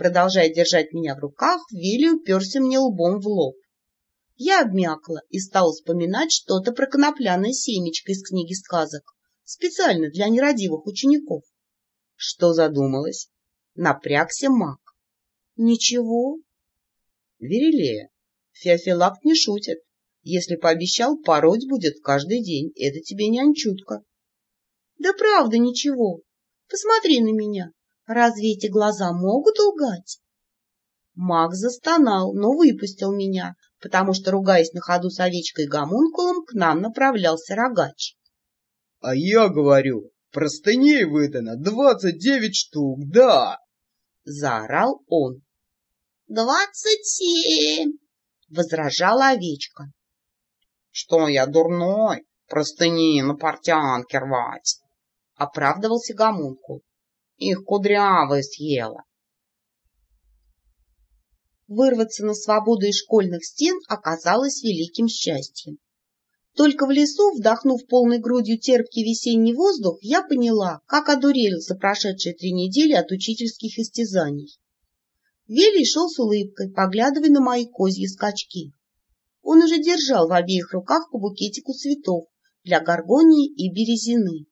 Продолжая держать меня в руках, Вилли уперся мне лбом в лоб. Я обмякла и стала вспоминать что-то про конопляное семечко из книги сказок, специально для нерадивых учеников. Что задумалась? Напрягся маг. Ничего. Верилея, Феофилакт не шутит. Если пообещал, пороть будет каждый день. Это тебе не анчутка. Да правда ничего. Посмотри на меня. Разве эти глаза могут лгать? Маг застонал, но выпустил меня, потому что, ругаясь на ходу с овечкой и гомункулом, к нам направлялся рогач. — А я говорю, простыней выдано двадцать девять штук, да! — заорал он. — Двадцать семь! — возражала овечка. — Что я дурной? Простыни на портянке рвать! — оправдывался гомункул. — Их кудрявая съела. Вырваться на свободу из школьных стен оказалось великим счастьем. Только в лесу, вдохнув полной грудью терпкий весенний воздух, я поняла, как одурел за прошедшие три недели от учительских истязаний. Велий шел с улыбкой, поглядывая на мои козьи скачки. Он уже держал в обеих руках по букетику цветов для горгонии и березины.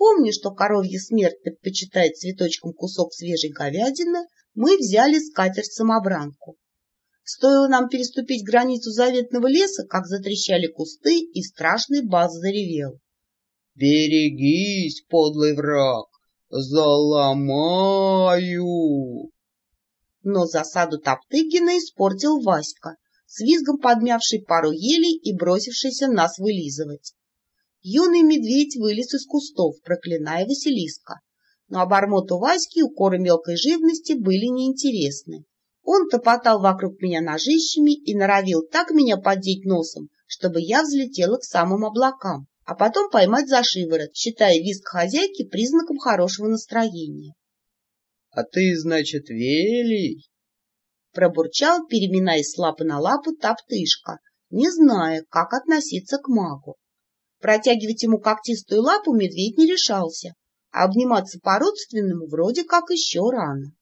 Помню, что коровья смерть предпочитает цветочком кусок свежей говядины, мы взяли скатерть-самобранку. Стоило нам переступить границу заветного леса, как затрещали кусты, и страшный бас заревел. «Берегись, подлый враг! Заломаю!» Но засаду Топтыгина испортил Васька, с визгом подмявший пару елей и бросившийся нас вылизывать. Юный медведь вылез из кустов, проклиная Василиска, но обормоту Васьки укоры мелкой живности были неинтересны. Он топотал вокруг меня ножищами и норовил так меня поддеть носом, чтобы я взлетела к самым облакам, а потом поймать за шиворот, считая визг хозяйки признаком хорошего настроения. — А ты, значит, Велий? — пробурчал, переминаясь с лапы на лапу, топтышка, не зная, как относиться к магу. Протягивать ему когтистую лапу медведь не решался, а обниматься по-родственному вроде как еще рано.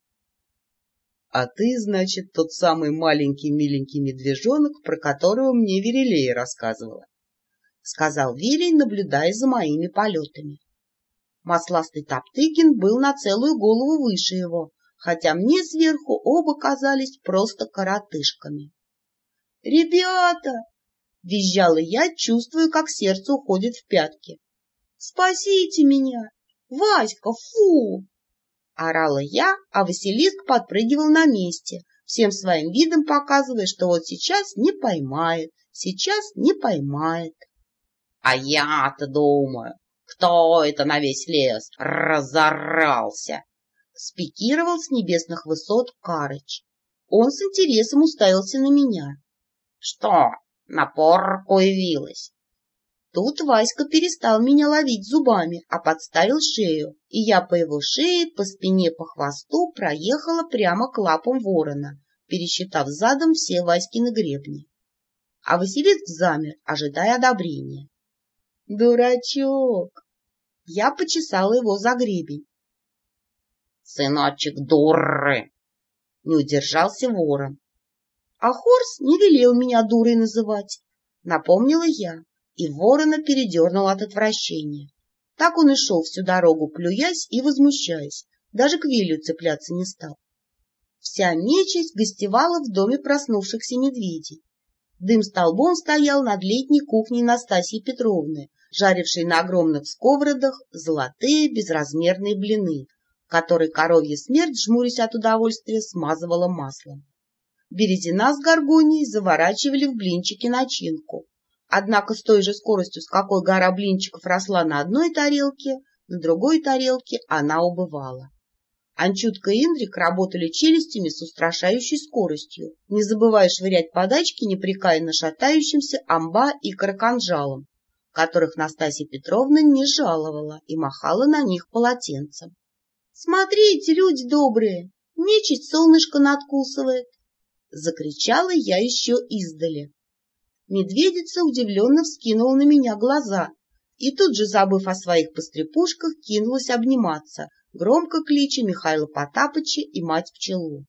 — А ты, значит, тот самый маленький миленький медвежонок, про которого мне Верилея рассказывала, — сказал Вилей, наблюдая за моими полетами. Масластый Топтыгин был на целую голову выше его, хотя мне сверху оба казались просто коротышками. «Ребята!» — визжала я, чувствуя, как сердце уходит в пятки. «Спасите меня! Васька, фу!» Орала я, а Василиск подпрыгивал на месте, всем своим видом показывая, что вот сейчас не поймает, сейчас не поймает. — А я-то думаю, кто это на весь лес разорался? Спикировал с небесных высот Карыч. Он с интересом уставился на меня. — Что, на порку явилась? Тут Васька перестал меня ловить зубами, а подставил шею, и я по его шее, по спине, по хвосту проехала прямо к лапам ворона, пересчитав задом все Васькины гребни. А Василиск замер, ожидая одобрения. «Дурачок!» Я почесала его за гребень. «Сыночек дуры!» Не удержался ворон. А Хорс не велел меня дурой называть, напомнила я и ворона передернул от отвращения. Так он и шел всю дорогу, плюясь и возмущаясь, даже к Вилью цепляться не стал. Вся нечисть гостевала в доме проснувшихся медведей. Дым столбом стоял над летней кухней Настасьи Петровны, жарившей на огромных сковородах золотые безразмерные блины, которые коровья смерть, жмурясь от удовольствия, смазывала маслом. Березина с горгонией заворачивали в блинчики начинку, Однако с той же скоростью, с какой гора блинчиков росла на одной тарелке, на другой тарелке она убывала. Анчутка и Индрик работали челюстями с устрашающей скоростью, не забывая швырять подачки непрекаянно шатающимся амба и караканжалом, которых Настасья Петровна не жаловала и махала на них полотенцем. — Смотрите, люди добрые, нечисть солнышко надкусывает! — закричала я еще издали. Медведица удивленно вскинула на меня глаза и тут же, забыв о своих пострепушках, кинулась обниматься, громко клича Михаила Потапыча и мать пчелу.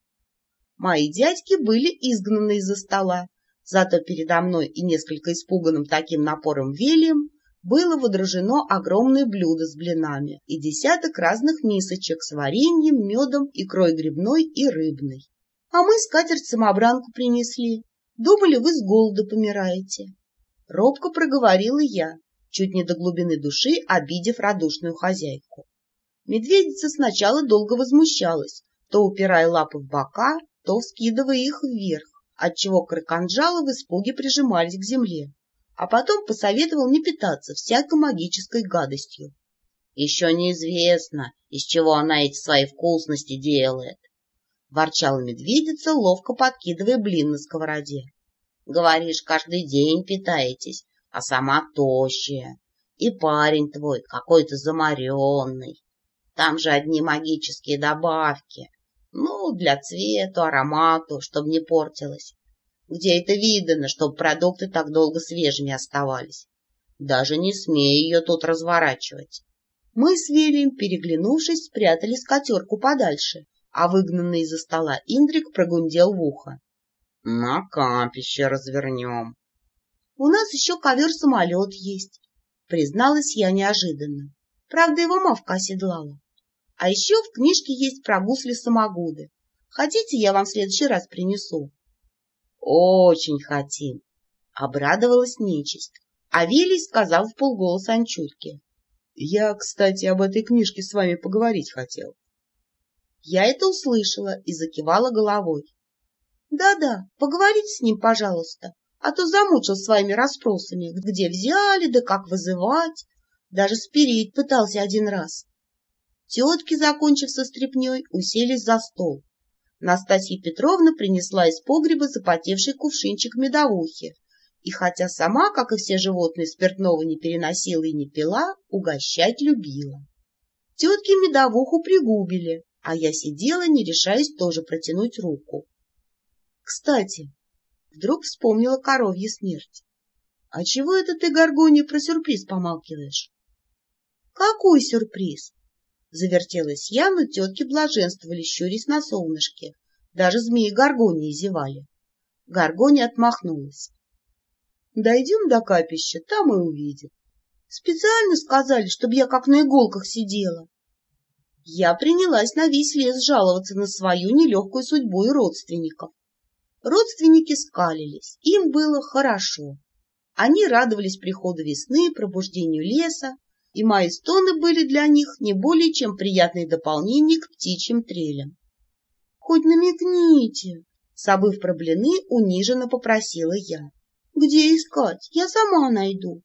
Мои дядьки были изгнаны из-за стола, зато передо мной и несколько испуганным таким напором Велием было водружено огромное блюдо с блинами и десяток разных мисочек с вареньем, медом, икрой грибной и рыбной. А мы скатерть-самобранку принесли. Думали, вы с голода помираете. Робко проговорила я, чуть не до глубины души обидев радушную хозяйку. Медведица сначала долго возмущалась, то упирая лапы в бока, то вскидывая их вверх, отчего краканджалы в испуге прижимались к земле а потом посоветовал не питаться всякой магической гадостью. Еще неизвестно, из чего она эти свои вкусности делает. Ворчала медведица, ловко подкидывая блин на сковороде. Говоришь, каждый день питаетесь, а сама тощая. И парень твой какой-то замаренный. Там же одни магические добавки. Ну, для цвету, аромату, чтобы не портилось. Где это видано, чтобы продукты так долго свежими оставались? Даже не смею ее тут разворачивать. Мы с Велием, переглянувшись, спрятали скатерку подальше, а выгнанный из-за стола Индрик прогундел в ухо. — На капище развернем. — У нас еще ковер-самолет есть, — призналась я неожиданно. Правда, его мавка оседлала. А еще в книжке есть про гусли-самогуды. Хотите, я вам в следующий раз принесу? Очень хотим, — обрадовалась нечисть. А Вилий сказал в полголоса Анчутке. — Я, кстати, об этой книжке с вами поговорить хотел. Я это услышала и закивала головой. Да — Да-да, поговорите с ним, пожалуйста, а то замучил своими расспросами, где взяли, да как вызывать. Даже спереть пытался один раз. Тетки, закончив со стряпней, уселись за стол. Настасья Петровна принесла из погреба запотевший кувшинчик медовухи, и хотя сама, как и все животные, спиртного не переносила и не пила, угощать любила. Тетки медовуху пригубили, а я сидела, не решаясь тоже протянуть руку. Кстати, вдруг вспомнила коровья смерть. А чего это ты, Горгония, про сюрприз помалкиваешь? Какой сюрприз? Завертелась я, но тетки блаженствовали, щурясь на солнышке. Даже змеи Горгонии зевали. Горгония отмахнулась. Дойдем до капища, там и увидим. Специально сказали, чтобы я как на иголках сидела. Я принялась на весь лес жаловаться на свою нелегкую судьбу и родственников. Родственники скалились, им было хорошо. Они радовались приходу весны, пробуждению леса, и мои стоны были для них не более чем приятное дополнение к птичьим трелям. — Хоть намекните, — забыв про блины, униженно попросила я. — Где искать? Я сама найду.